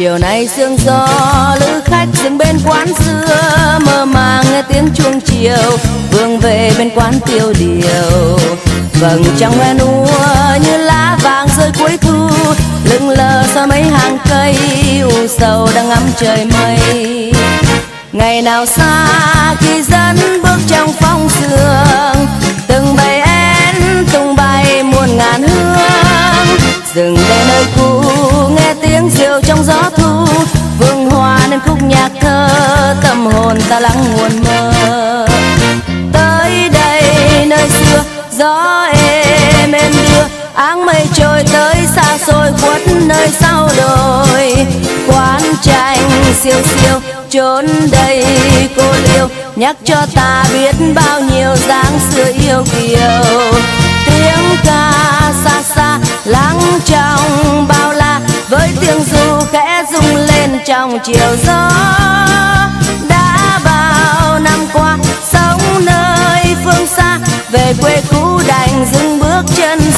chiều nay sương gió, lữ khách dừng bên quán xưa mơ màng nghe tiếng chuông chiều. Vương về bên quán tiêu điều. Vầng trăng hoe úa như lá vàng rơi cuối thu. Lững lờ sau mấy hàng cây, u sầu đang ngắm trời mây. Ngày nào xa khi dẫn bước trong phong sương. Ta lắng nguồn mơ. Tới đây nơi xưa, gió êm êm đưa, áng mây trôi tới xa xôi khuất nơi sau đồi. Quán tranh siêu siêu trốn đây cô liêu, nhắc cho ta biết bao nhiêu dáng xưa yêu kiều. Tiếng ca xa xa, lắng trong bao la, với tiếng du khẽ rung lên trong chiều gió. Về quê cũ đành dừng bước chân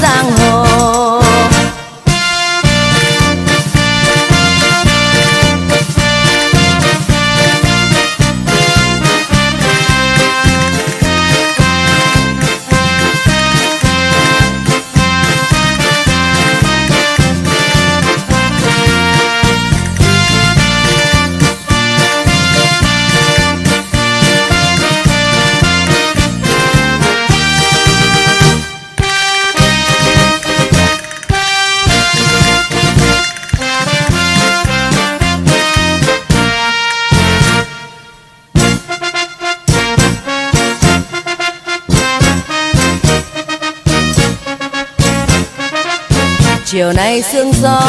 chiều nay sương gió,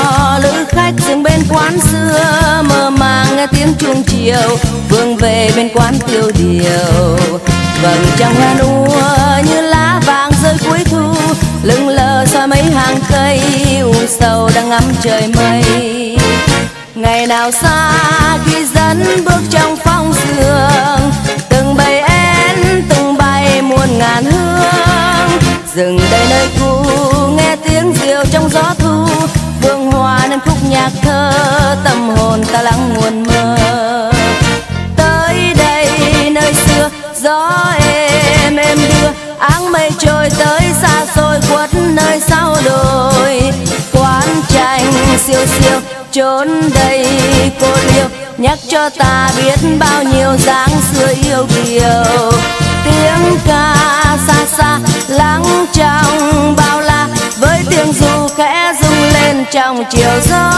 lữ khách dừng bên quán xưa mơ màng nghe tiếng chuông chiều, vương về bên quán tiêu điều. Vầng trăng hoa úa như lá vàng rơi cuối thu lưng lờ soi mấy hàng cây, u sầu đang ngắm trời mây. Ngày nào xa khi dẫn bước trong phong sương, từng bầy én, từng bay muôn ngàn hương. Dừng đây nơi cũ tiếng diều trong gió thu. Vương hoa nên khúc nhạc thơ, tâm hồn ta lắng nguồn mơ. Tới đây nơi xưa, gió êm êm đưa, áng mây trôi tới xa xôi khuất nơi sau đồi. Quán tranh siêu siêu trốn đây cô liêu. Nhắc cho ta biết bao nhiêu dáng xưa yêu kiều. Tiếng ca xa trong chiều gió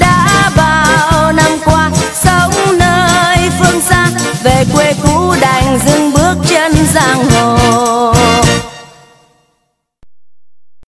đã bao năm qua sống nơi phương xa, về quê cũ đành dừng bước chân giang hồ.